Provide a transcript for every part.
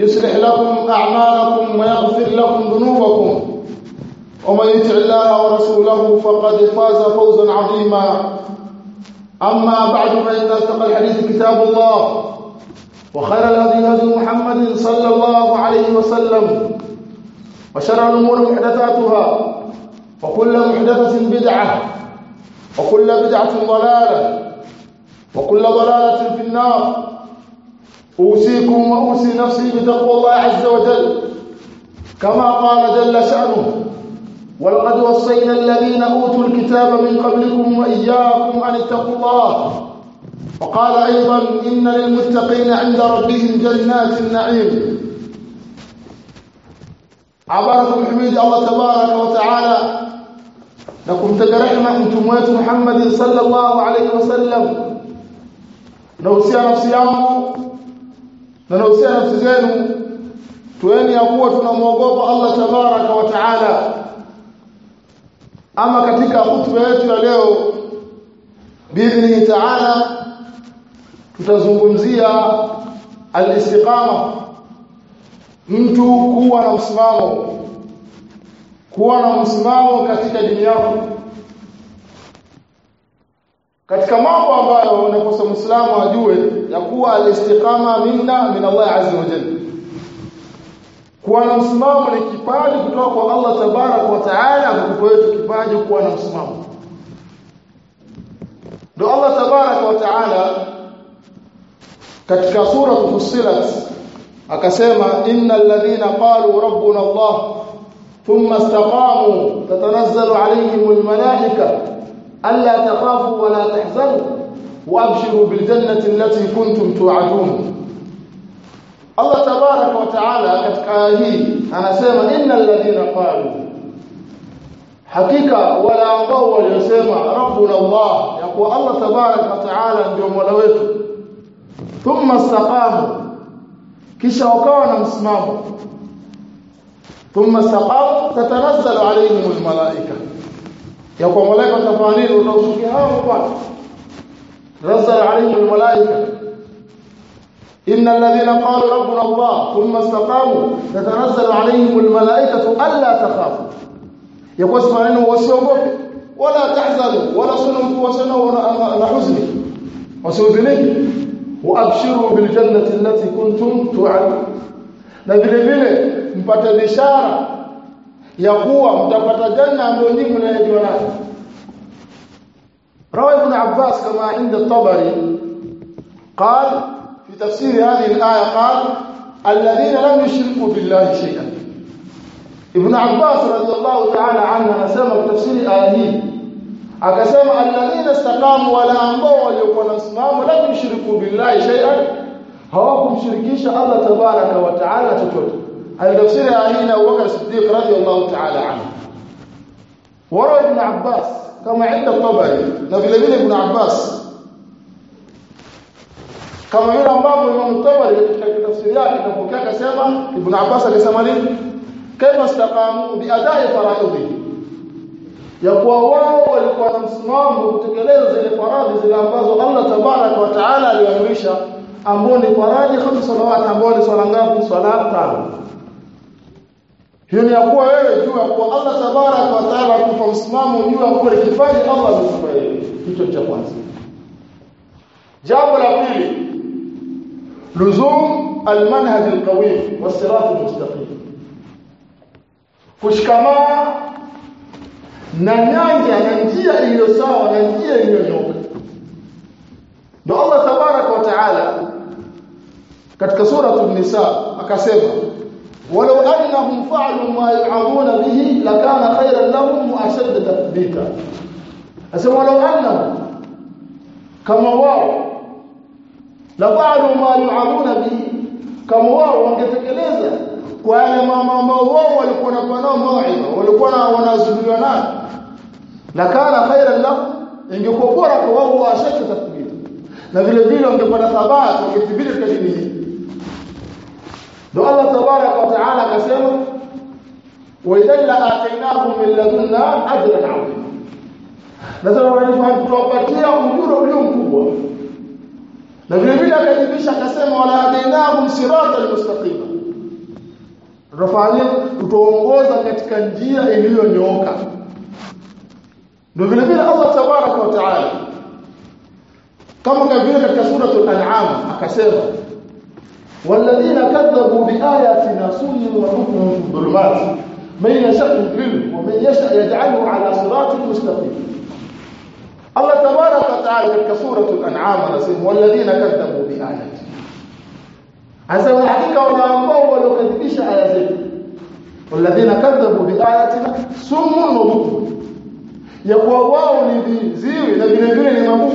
يصلح لكم أعمالكم ويغفر لكم ذنوبكم. ومن يطع الله ورسوله فقد فاز فوزا عظيما. أما بعد فإن أصدق الحديث كتاب الله وخير الهدي هدي محمد صلى الله عليه وسلم وشر الأمور محدثاتها وكل محدثة بدعة وكل بدعة ضلالة وكل ضلالة في النار. أوصيكم وأوصي نفسي بتقوى الله عز وجل. كما قال جل شأنه ولقد وصينا الذين أوتوا الكتاب من قبلكم وإياكم أن اتقوا الله وقال أيضا إن للمتقين عند ربهم جنات النعيم عبارة حميد الله تبارك وتعالى. لكم تجرحنا أنتم wetu Muhammad sallallahu alaihi wasallam nausia nafsi yangu na nausia nafsi zenu tueni ya kuwa tunamwogopa Allah tabaraka wa taala. Ama katika hutuba yetu ya leo biidhni taala tutazungumzia al-istiqama mtu kuwa na msimamo kuwa na msimamo katika dini yako katika mambo ambayo unakosa muislamu ajue ya kuwa al-istiqama minna min Allah azza wa jalla kuwa na msimamo ni kipaji kutoka kwa Allah tabarak wa taala wetu kipaji kuwa na msimamo ndio Allah tabarak wa taala katika sura Fussilat akasema innal ladhina qalu rabbuna Allah thumma istaqamu tatanazzalu alayhimul malaika la tahzanu wa abshiru bil jannati allati kuntum tu'adun Allah tabaraka wa taala katika aya hii anasema innal ladhina qalu hakika wala ambao waliosema rabbuna Allah ya kuwa Allah tabaraka wa taala ndio mola wetu thumma istaqamu kisha wakawa na msimamo thumma istaqamu tatanazzalu alayhim almalaika يا قوم ملائكة ها هو وقال نزل عليهم الملائكة. إن الذين قالوا ربنا الله ثم استقاموا تتنزل عليهم الملائكة ألا تخافوا. يا قوم سمعنا ولا تحزنوا ولا صنم وسنا ولا حزن. وسوزنك وأبشروا بالجنة التي كنتم توعدون. نذلبله مبطل بشاره ya kuwa mtapata janna ambayo nyinyi mnayojua nayo روى ابن عباس كما عند الطبري قال في تفسير هذه الآية قال الذين لم يشركوا بالله شيئا ابن عباس رضي الله تعالى عنه نسمى تفسير الآية هي akasema alladhina istaqamu wala ambao waliokuwa na msimamo la yushriku billahi shay'an hawakumshirikisha Allah tabaraka wa taala chochote التفسير علينا وكر الصديق رضي الله تعالى عنه. وراء ابن عباس كما عند الطبري لكن نبيل ابن عباس. كما يرى بعض الإمام الطبري في تفسير ياكي نبوكي كسيما ابن عباس كسيما لي كيف استقاموا بأداء فرائضه يقوى واو ولقوى نمسمام وابتكاليه زي الفراض زي الأنفاز الله تبارك وتعالى ليعيش أمبوني فراضي خمس صلوات أمبوني صلى الله صلاة تعالى hiyo ni ya kuwa wewe jua kuwa Allah tabaraka wa taala akupa msimamo jua kuwa kipaji Allah amekupa wewe hicho cha kwanza jambo la pili luzum almanhaj alqawim was-sirat almustaqim kushikamana na nyanja na njia iliyo sawa na njia iliyonyoka ndio Allah tabaraka wa taala katika sura an-nisa akasema ولو أنهم فعلوا ما يعظون به لكان خيرا لهم وأشد تثبيتا. أسمع ولو أنهم كما واو لفعلوا ما يعظون به كما واو وانتكلزه كوالا ما ما واو ولقوا نكونوا موعظة ولقوا ونزبلوا نار لكان خيرا لهم ان يكون بورا كواو واشد تثبيتا لذلك لو أنتم ثبات وكثبيت الكلمة ndio Allah tabaraka wa taala akasema wa idhan la atainahum min ladunna ajran 'azima. Na sasa walifahamu tuwapatia ujira ulio mkubwa. Na vile vile akajibisha akasema wala atainahum siratal mustaqima. Tutafanya tutaongoza katika njia iliyonyooka. Ndio vile vile Allah tabaraka wa taala kama vile katika suratul an'am akasema والذين كذبوا بآياتنا صم وبكم في الظلمات من يشاء يضلله ومن يشاء يجعله على صراط مستقيم الله تبارك وتعالى كسورة الأنعام رسم والذين كذبوا بآياتنا عزم الحقيقة ولهم أول كذبش آياتنا والذين كذبوا بآياتنا صم وبكم يقوى واو لذي زيوي لذي نبيل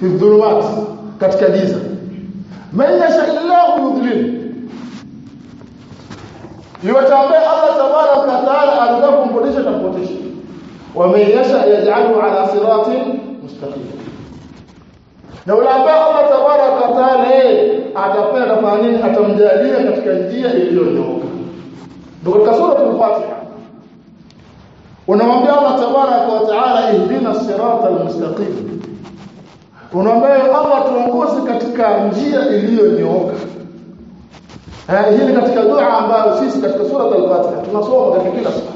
في الظلمات katika من يشاء الله يضلل. يتابع الله تبارك وتعالى أردكم بوليشة بوليشة ومن يشاء يجعله على صراط مستقيم. لو لابع الله تبارك وتعالى أعتقى رفعنين حتى مجالية كتكالية إليون يوك دقل كسورة الفاتحة. ونمبع الله تبارك وتعالى إهدنا الصراط المستقيم. Unamwambia Allah tuongoze katika njia iliyonyooka. Hii ni katika dua ambayo sisi katika sura al-Fatiha tunasoma katika kila siku.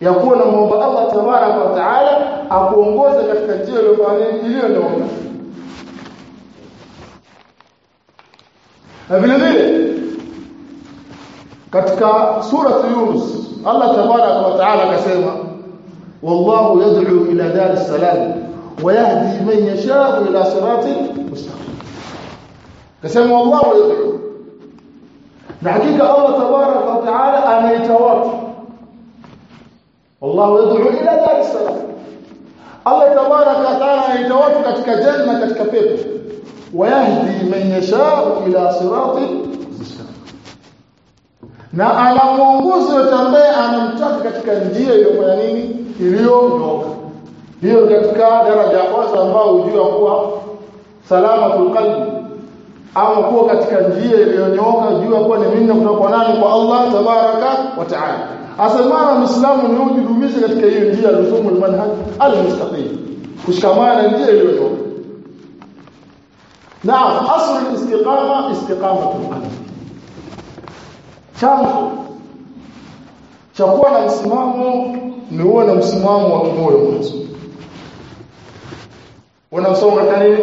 Ya kuwa na muomba Allah tabaraka wa taala akuongoze katika njia iliyonyooka. Na vile vile katika sura Yunus Allah tabaraka wa taala akasema wallahu yad'u ila dar salam ويهدي من يشاء إلى صراط مستقيم. كما الله يقول الحقيقة الله تبارك وتعالى ان يتوافى والله يدعو إلى دار السلام. الله تبارك وتعالى ان يتوافى ketika jalma ketika pepo ويهدي من يشاء إلى صراط مستقيم. na ana muongozo tambaye anamtaka katika njia iliyofanya nini iliyondoka hiyo katika daraja ya kwanza ambao hujua kuwa salamatul qalbi ama kuwa katika njia iliyonyooka jua kuwa ni mimi kutoka kwa nani kwa Allah tabaraka wa taala. Asemana muislamu ni ujidumishe katika hiyo njia luzumu almanhaj almustaqim kushikamana na njia iliyonyooka. Naam asr alistiqama istiqamatu alqalbi chanzo cha kuwa na msimamo ni uwe na msimamo wa kimoyo mwanzo. Unamsoma katika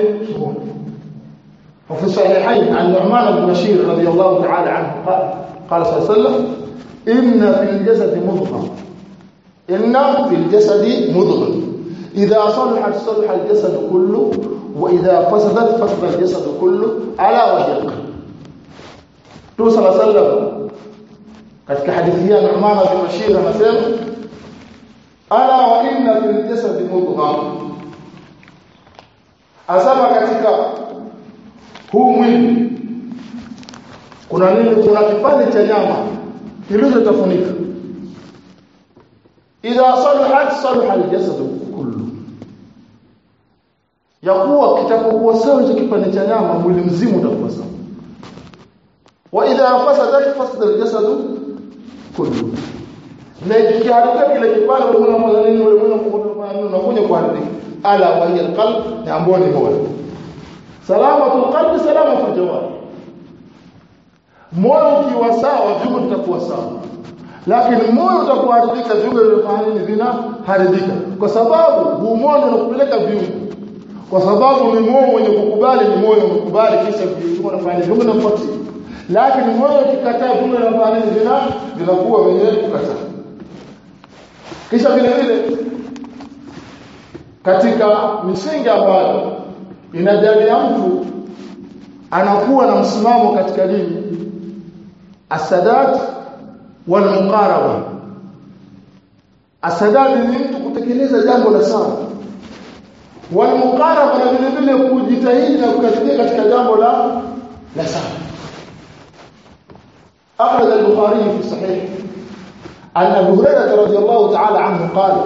وفي الصحيحين عن نعمان بن بشير رضي الله تعالى عنه قال قال صلى الله عليه وسلم إن في الجسد مضغة. إن في الجسد مضغة. إذا صلحت صلح الجسد كله وإذا فسدت فسد الجسد كله ألا وهي القلب Mtume صلى الله عليه وسلم katika bin Bashir anasema ala wa inna fil jasadi mudghah asema katika huu mwili. Kuna nini? Kuna kipande cha nyama kilichotafunika idha salahat salaha al-jasad kullu. Ya kuwa kitapokuwa sawa hicho kipande cha nyama mwili mzima utakuwa sawa. Wa idha fasadat fasada al-jasad kullu na ikiharibika kile kipande unakuja kuharibika ala wa al-qalb ni ambao ni moyo. Salamatul qalbi salamatul jawari. Moyo ukiwa sawa viungo vitakuwa sawa. Lakini moyo utakuharibika viungo vinafanya nini vinaharibika kwa sababu huu moyo unakupeleka viungo kwa sababu ni moyo mwenye kukubali ni moyo mkubali kisha viungo vinafanya viungo vinafuatia lakini moyo ukikataa viungo vinafanya nini vina vinakuwa wenye kukataa kisha vile vile katika misingi ambayo inajalia mtu anakuwa na msimamo katika dini asadat wal muqaraba asadat ni mtu kutekeleza jambo la sawa wal muqaraba na vile vile kujitahidi na kukaribia katika jambo la la sawa أخرج البخاري في صحيح عن أبي هريرة رضي الله تعالى عنه قال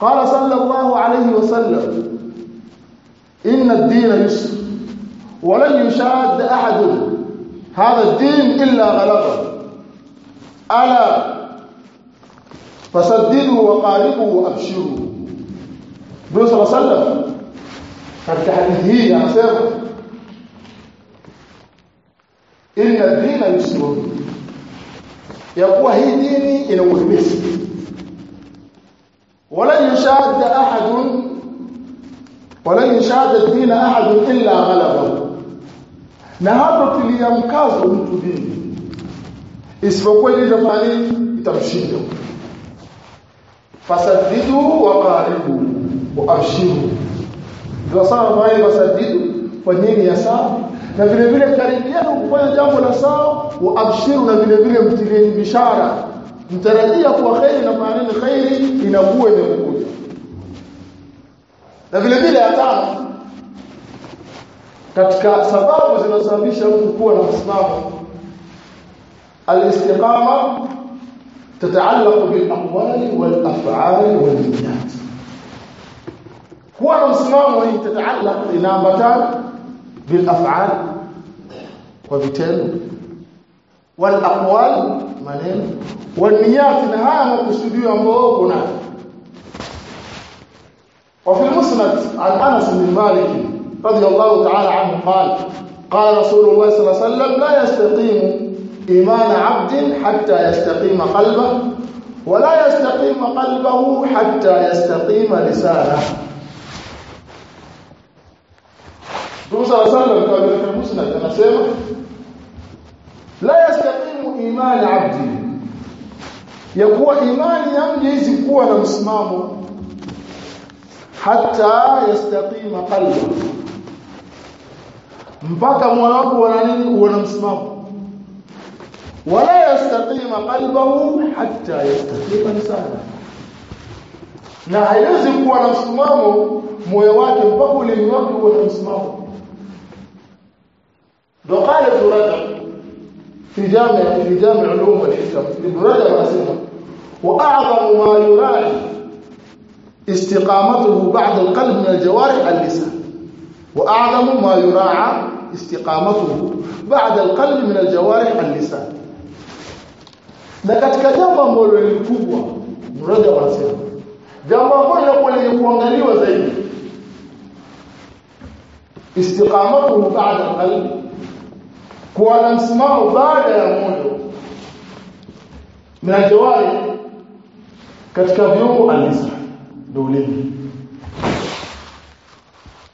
قال صلى الله عليه وسلم إن الدين يسر ولن يشاد أحد هذا الدين إلا غلبه ألا فسددوا وقاربوا وأبشروا Mtume صلى الله عليه وسلم katika hadithi hii anasema inna dina yusrun ya kuwa hii dini ina uwepesi wala yushadda ahadun wala yushadda dina ahadun illa ghalabahu na hapo tilia mkazo mtu dini isipokuwa ile fani itamshinda fasaddidu wa qaribu wa abshiru ndio sawa mai fasaddidu fanyeni ya sawa na vile vile karibiani kufanya jambo la sawa wa abshiru na vile vile mtilieni bishara mtarajia kuwa khairi na maana khairi inakuwa imekuja na vile vile hata katika sababu zinazosababisha mtu kuwa na msimamo الاستقامه تتعلق بالاقوال والافعال والنيات kuwa na msimamo hii tataallaq inaambatana بالافعال وبالتالي والأقوال maneno والنيات makusudio ambayo kuna وفي المسند عن أنس بن مالك رضي الله تعالى عنه قال قال رسول الله صلى الله عليه وسلم لا يستقيم إيمان عبد حتى يستقيم قلبه ولا يستقيم قلبه حتى يستقيم لسانه. Mtume صلى الله عليه وسلم katika Musnad anasema la yastaqimu imani abdi ya kuwa imani ya mja hizi kuwa na msimamo hata yastaqima qalbu mpaka moyo wako una nini uwe na msimamo wala yastaqima qalbuhu hatta yastaqima lisana na haiwezi kuwa na msimamo moyo wake mpaka ulimi wake uwe na msimamo وقال ابن رجب في جامع في جامع علوم والحكم ابن رجب اسمه وأعظم ما يراعي استقامته بعد القلب من الجوارح اللسان وأعظم ما يراعى استقامته بعد القلب من الجوارح اللسان. na katika jambo ambalo ni kubwa mmoja anasema jambo ambalo lenye kuangaliwa istiqamatuhu ba'da al-qalb kuwa na msimamo baada ya muda minajawai katika viungo alisa ndio ulimi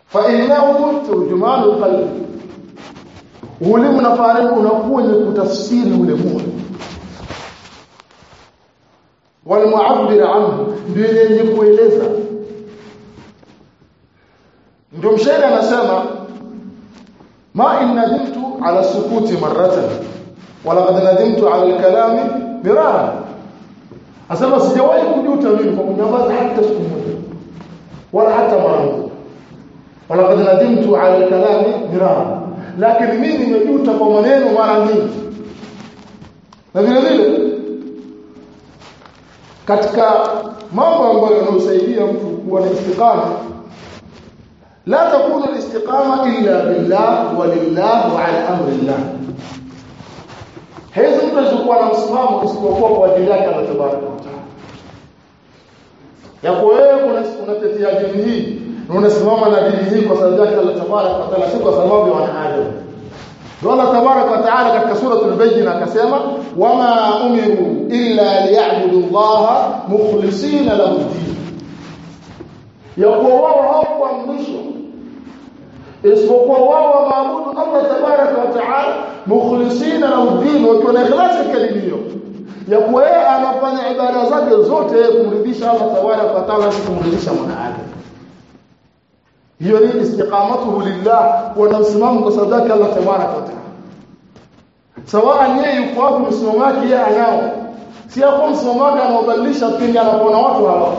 fa inna innahu turjumanu qalbi ulimi na faribu unakuwa ni kutafsiri ule moyo. Wal mu'abbir anhu ndio yenye kueleza. Ndio mshairi anasema ma inna kuntu على السكوت مرة. ولقد ندمت على الكلام مرارا. أسأل الله سجوائي كنت نفذ حتى سكوت ولا حتى مرارا ولقد ندمت على الكلام مرارا. لكن مين يجوت قمنين ومرانين نفذ ذلك katika mambo ambayo yanayosaidia mtu kuwa na istiqama لا تكون الاستقامة إلا بالله ولله وعلى أمر الله هذا تجدون أصمام أصبحوا وجلاك على تبارك وتعالى يقول إيه كنت في أجنه نون أصمام نبيه وصدقك على تبارك وتعالى شكرا سلمه وعن قال تبارك وتعالى في سورة البينة كسامة وما أمروا إلا ليعبدوا الله مخلصين له الدين يقول الله هو مخلصين isipokuwa wao waabudu Allah tabaraka wa taala mukhlisina lahu din wakiwa na ikhlasi katika dini hiyo ya kuwa yeye anafanya ibada zake zote kumridhisha Allah tabaraka wa taala kumridhisha mwanadamu hiyo ni istiqamatuhu lillah wa msimamo kwa yake Allah tabaraka wa taala sawa yeye yuko wapi msimamo wake yeye anao si hapo msimamo wake anaobadilisha pindi anapoona watu hawa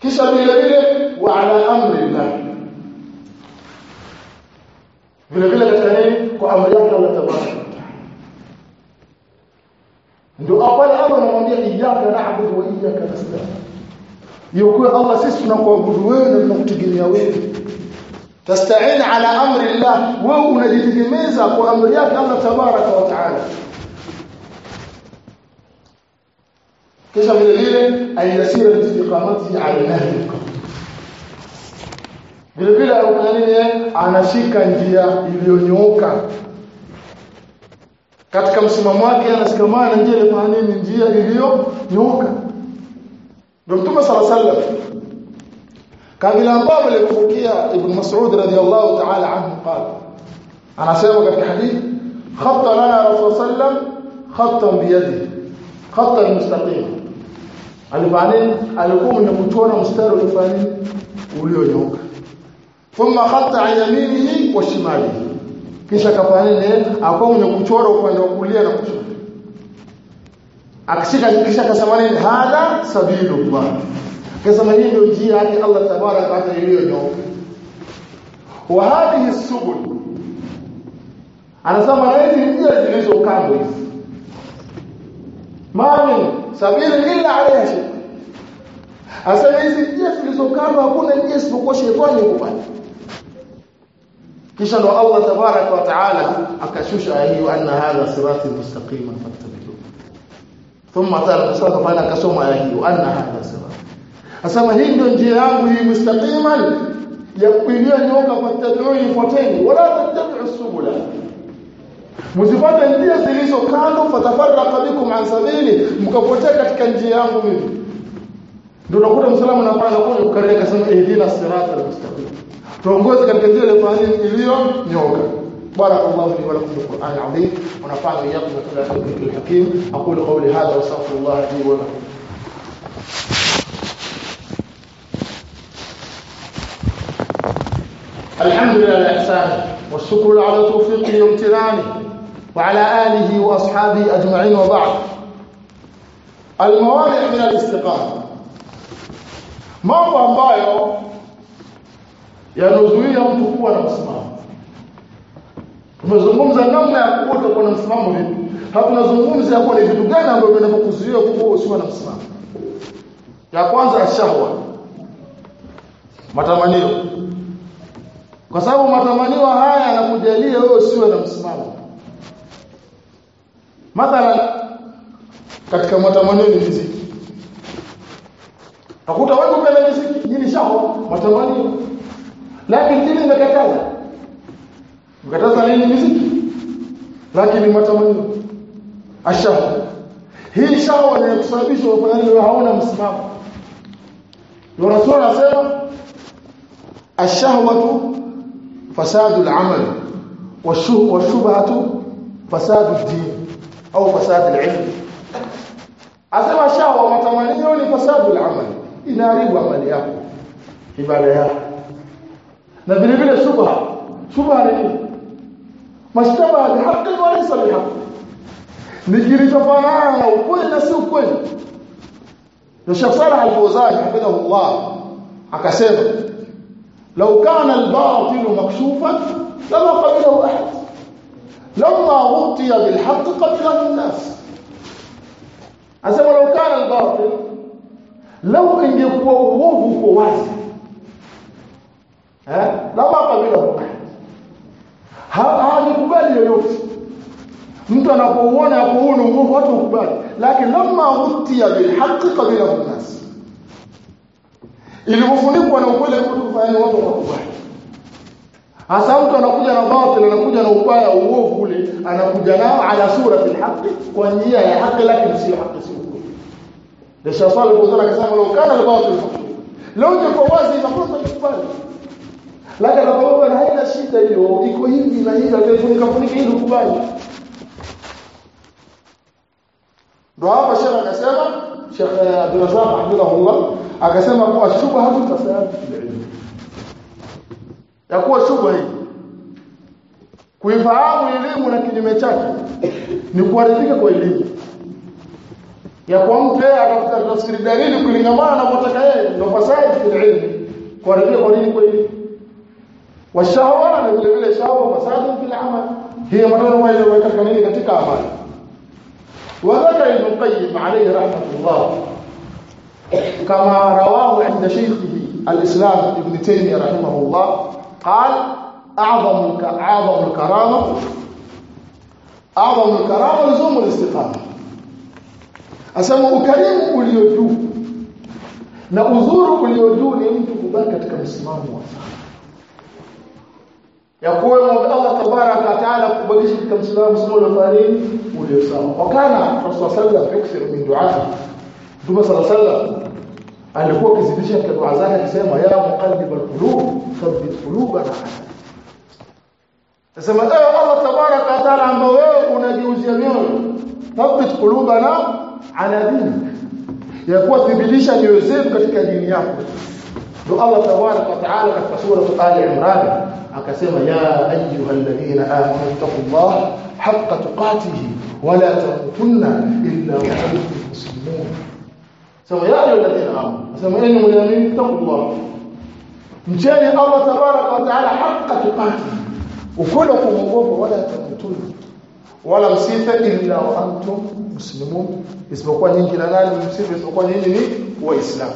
kisha vile vile wa ala amri Allah vile vile katika nini kwa amri yake Allah tabaraka ndio pale Allah anamwambia iyyaka na'budu wa iyyaka nasta'in yokuwa Allah sisi tunakuabudu wewe na tunakutegemea wewe tasta'in ala amri Allah wewe unajitegemeza kwa amri yake Allah tabaraka wa taala kisha vile vile ayasira istiqamati ala nahyi vile vile nini anashika njia iliyonyooka. Katika msimamo wake anashikamana na njia iliyofanya nini? Njia iliyonyooka. Ndio mtume sala sallam kabla ambao alipokea ibn mas'ud radiyallahu ta'ala anhu qala anasema katika hadithi khatta lana rasul sallam khattan biyadihi khattan mustaqim. Alifanya alikuwa mwenye kuchora mstari uliofanya ulionyooka thumma khatta an yaminihi wa shimalihi. Kisha kafanya nini? Akawa mwenye kuchora upande wa kulia na kushoto. Akishika kisha akasema nini? Hadha sabilullah. Akasema hii ndio njia yake Allah tabaraka wa taala iliyonyooka. Wa hadhihi subul. Anasema hizi njia zilizo kando hizi. Mami sabili illa alayha shay asema hizi njia zilizo kando hakuna njia isipokuwa shetani pale kisha ndo Allah tabaraka wa taala akashusha aya hiyo anna hadha sirati mustaqima fattabi'u thumma tala kusaka pale akasoma aya hiyo anna hadha sirati asema hii ndio njia yangu hii mustaqiman ya kuilia nyoka fattabi'u ifuateni. Wala tattabi'u subula. Msifate njia zilizo kando fatafarraqa bikum an sabili mkapotea katika njia yangu mimi. Ndio nakuta msalamu na pale kwa kukareka sana ihdina sirata almustaqim tuongoze katika njia ile fani iliyo nyoka barakallahu li wa lakum bil qur'an azim wa nafa'ani iyyakum bi ayati al-hakim aqulu qawli hadha wa astaghfirullah li wa lakum الحمد لله الإحسان والشكر على توفيقه وامتنانه وعلى آله وأصحابه أجمعين وبعد الموانع من الاستقامة mambo ambayo yanozuia mtu kuwa na msimamo. Tumezungumza namna ya kuwa utakuwa na msimamo vipi? Hatunazungumza kuwa ni vitu gani ambavyo vinavyokuzuia kuwa usiwe na msimamo. Ya kwanza shahwa. Matamanio. Kwa sababu matamanio haya yanakujalia wewe usiwe na msimamo. Mathalan katika matamanio ni muziki Utakuta watu kupenda muziki, ni shahwa, matamanio. Lakini dini imekataza. Imekataza nini muziki? Lakini matamanio. Ashahwa. Hii shahwa ni kusababisha wafanya wao hawana msimamo. Ndio Rasul anasema ashahwatu fasadu al-amal washubhatu fasadu ad-din au fasadu al-ilm. Asema shahwa matamanio ni fasadu al-amal inaharibu amali yako ibada yako نبني بلا شبهة. شبهة لإيه ما اشتبه بحق وليس بحق نجري جفانا وكل ناس وكل. الشيخ صالح الفوزان حفظه الله حكى لو كان الباطل مكشوفا لما قبله أحد. لما غطي بالحق قبله الناس. عزيزي لو كان الباطل لو ان يكون وفوق وازي eh? Lama kabila hawajikubali yoyote. Mtu anapouona hapo huu ni nguvu watu ukubali lakini lamma utiya bilhaqi qabila nas ilivyofunikwa na ukweli mtu kufanya watu wakubali. Hasa mtu anakuja na batil anakuja na ubaya uovu ule anakuja nao ala surati alhaqi kwa njia ya haki lakini si haki si ndio shafali kuzana akasema leo kana al-batil leo ndio wazi inakuwa tukubali lakini anapoomba na haina shida hiyo. Iko hivi na hivi akafunika funika ili ukubali ndio hapa shekhe akasema Sheikh Abdulrazak hafidhahullah akasema kuwa shubha hatutasahau ya kuwa shubha hii kuifahamu elimu na kinyume chake ni kuharibika kwa elimu. Ya kwa mtu yeye atafuta tafsiri dalili kulingamana na mtaka yeye ndio fasadi ya elimu kuharibika kwa nini kwa elimu washahwa na vile vile shahwa fasadi fil amal hiyo maneno wale katika nini katika amali وذكر ابن القيم عليه رحمه الله كما رواه عند شيخه الإسلام ابن تيمية رحمه الله قال أعظم أعظم الكرامة أعظم الكرامة لزوم asema ukarimu ulio juu na uzuri ulio juu ni mtu kubaki katika msimamo wa sawa ya kuwa Allah tabaraka wa taala kubadilisha katika msimamo msimamo ulio ulio sawa wakana rasul sallallahu alayhi wasallam min du'a Mtume sallallahu alayhi wasallam alikuwa akizidisha katika dua zake akisema ya muqallibal qulub thabbit qulubana Nasema ewe Allah tabaraka wa taala ambao wewe unajiuzia mioyo thabbit qulubana ala dinik ya kuwa thibitisha nyoyo zetu katika dini yako ndio Allah tabaraka wa taala katika sura Ali Imran akasema ya ayyuhalladhina amanu taqullaha haqqa tuqatihi wala tamutunna illa wa antum muslimun sema ya ayyuhalladhina amanu sema enyi mlioamini taqullaha mcheni Allah tabaraka wa taala haqqa tuqatihi ukweli kumwogopa wala tamutunna wala msife illa wa antum muslimun isipokuwa nyinyi na nani msife isipokuwa nyinyi ni waislamu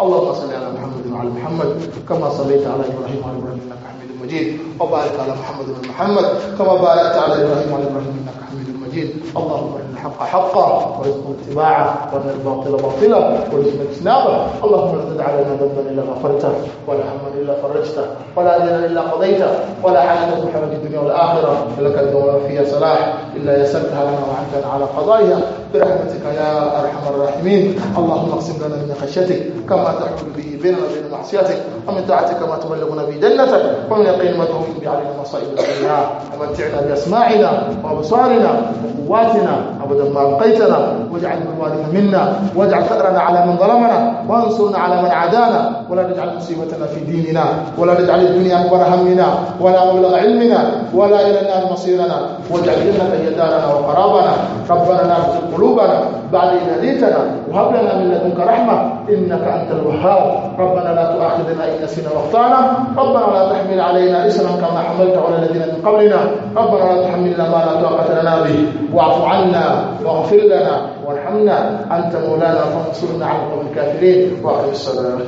اللهم صل على محمد وعلى محمد كما صليت على إبراهيم وعلى إبراهيم إنك حميد مجيد. وبارك على محمد وعلى محمد كما باركت على إبراهيم وعلى إبراهيم إنك حميد مجيد. اللهم أرنا الحق حقا وارزقنا اتباعه وأرنا الباطل باطلا وارزقنا اجتنابه. اللهم لا تدع لنا ذنبا إلا غفرته ولا هما إلا فرجته ولا دينا إلا قضيته ولا حاجة حوائج الدنيا والآخرة. لك الدوام فيها صلاح. إلا يسرتها لنا وعنتنا على قضائها. برحمتك يا أرحم الراحمين. اللهم اقسم لنا من خشيتك كما تحول به بيننا وبين معصيتك ومن طاعتك ما تبلغنا به جنتك ومن يقين ما تهون به علينا مصائب الدنيا. ومتعنا بأسماعنا وأبصارنا وقواتنا ابدا ما ابقيتنا واجعل الوارث منا واجعل ثأرنا على من ظلمنا وانصرنا على من عادانا ولا تجعل مصيبتنا في ديننا ولا تجعل الدنيا أكبر همنا ولا مبلغ علمنا ولا إلى النار مصيرنا. واجعل جنة هي دارنا وقرابنا. ربنا تزغ قلوبنا بعد إذ هديتنا. وهب لنا من لدنك رحمة إنك أنت الوهاب. ربنا لا تؤاخذنا إن نسينا واخطأنا. ربنا لا تحمل علينا إسرا كما حملته على الذين من قبلنا. ربنا لا تحملنا ما لا طاقة لنا به. واعف عنا. واغفر لنا وارحمنا. أنت مولانا فانصرنا على القوم الكافرين. وأقم الصلاة.